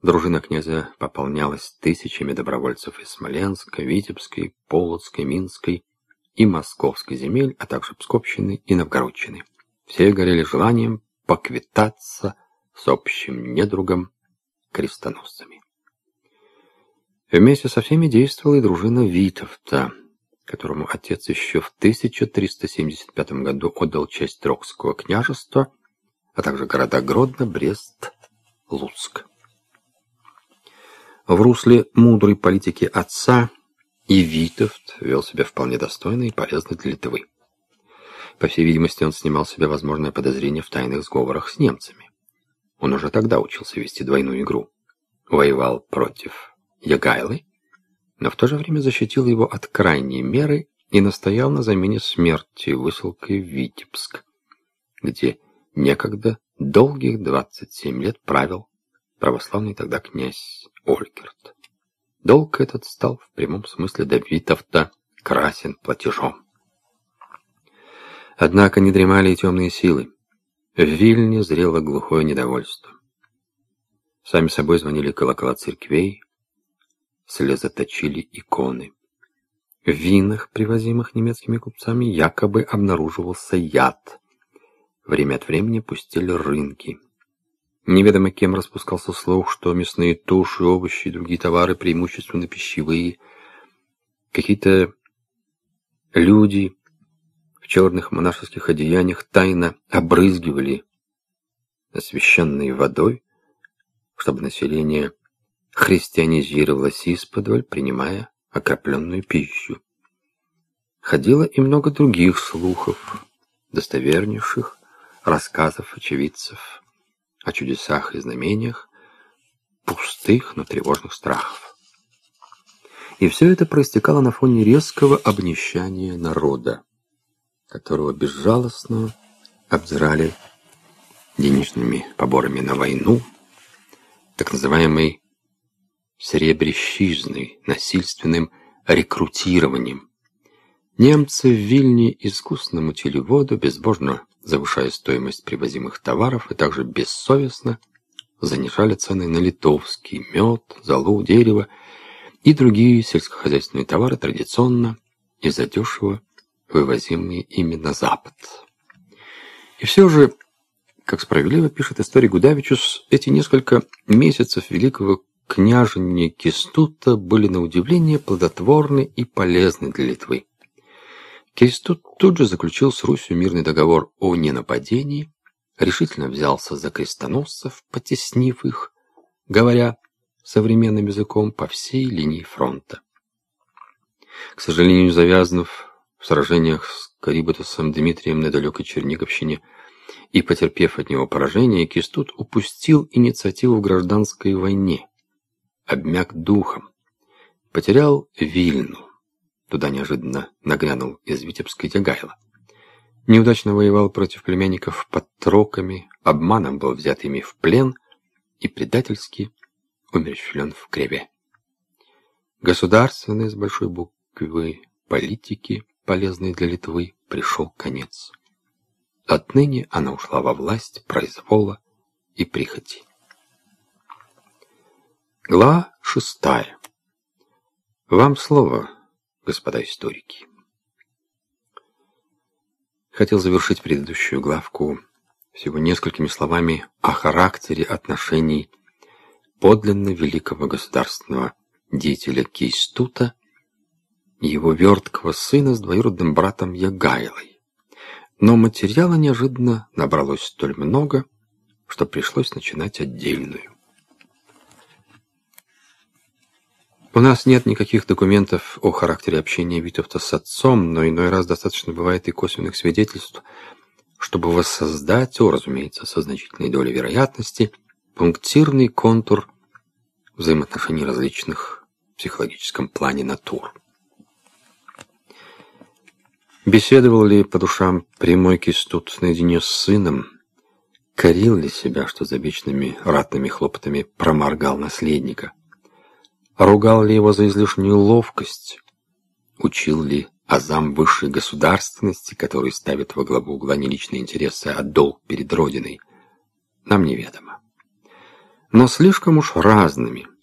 Дружина князя пополнялась тысячами добровольцев из Смоленска, Витебской, Полоцкой, Минской и Московской земель, а также Псковщины и Новгородчины. Все горели желанием поквитаться с общим недругом крестоносцами. Вместе со всеми действовала и дружина Витовта, которому отец еще в 1375 году отдал часть Трокского княжества, а также города Гродно, Брест, Луцк. В русле мудрой политики отца и Витовт вел себя вполне достойно и полезно для Литвы. По всей видимости, он снимал с себя возможное подозрение в тайных сговорах с немцами. Он уже тогда учился вести двойную игру. Воевал против Ягайлы, но в то же время защитил его от крайней меры и настоял на замене смерти высылкой в Витебск, где некогда долгих 27 лет правил православный тогда князь Олькерт. Долг этот стал в прямом смысле до Витовта красен платежом. Однако не дремали и темные силы. В Вильне зрело глухое недовольство. Сами собой звонили колокола церквей, слезоточили иконы. В винах, привозимых немецкими купцами, якобы обнаруживался яд. Время от времени пустили рынки. Неведомо кем распускался слух, что мясные туши, овощи и другие товары преимущественно пищевые. Какие-то люди в черных монашеских одеяниях тайно обрызгивали освященной водой, чтобы население христианизировалось исподволь, принимая окропленную пищу. Ходило и много других слухов, достовернейших рассказов очевидцев о чудесах и знамениях, пустых, но тревожных страхов. И все это проистекало на фоне резкого обнищания народа, которого безжалостно обзирали денежными поборами на войну, так называемой серебрящизной, насильственным рекрутированием. Немцы в Вильне искусно мутили воду, безбожно завышая стоимость привозимых товаров и также бессовестно занижали цены на литовский мед, золу, дерево и другие сельскохозяйственные товары традиционно и задешево вывозимые ими на Запад. И все же, как справедливо пишет историк Гудавичус, эти несколько месяцев великого княжения Кистута были на удивление плодотворны и полезны для Литвы. Кейстут тут же заключил с Русью мирный договор о ненападении, решительно взялся за крестоносцев, потеснив их, говоря современным языком по всей линии фронта. К сожалению, завязнув в сражениях с Карибатусом Дмитрием на далекой Черниговщине и потерпев от него поражение, Кистут упустил инициативу в гражданской войне, обмяк духом, потерял Вильну, Туда неожиданно нагрянул из Витебской Тягайло. Неудачно воевал против племянников под троками, обманом был взят ими в плен и предательски умерщвлен в Креве. Государственной с большой буквы политики, полезной для Литвы, пришел конец. Отныне она ушла во власть произвола и прихоти. Глава шестая. Вам слово, господа историки. Хотел завершить предыдущую главку всего несколькими словами о характере отношений подлинно великого государственного деятеля Кейстута и его верткого сына с двоюродным братом Ягайлой. Но материала неожиданно набралось столь много, что пришлось начинать отдельную. У нас нет никаких документов о характере общения Витовта с отцом, но иной раз достаточно бывает и косвенных свидетельств, чтобы воссоздать, о, разумеется, со значительной долей вероятности, пунктирный контур взаимоотношений различных в психологическом плане натур. Беседовал ли по душам прямой кистут наедине с сыном, корил ли себя, что за вечными ратными хлопотами проморгал наследника, Ругал ли его за излишнюю ловкость? Учил ли азам высшей государственности, который ставит во главу угла не личные интересы, а долг перед Родиной? Нам неведомо. но слишком уж разными –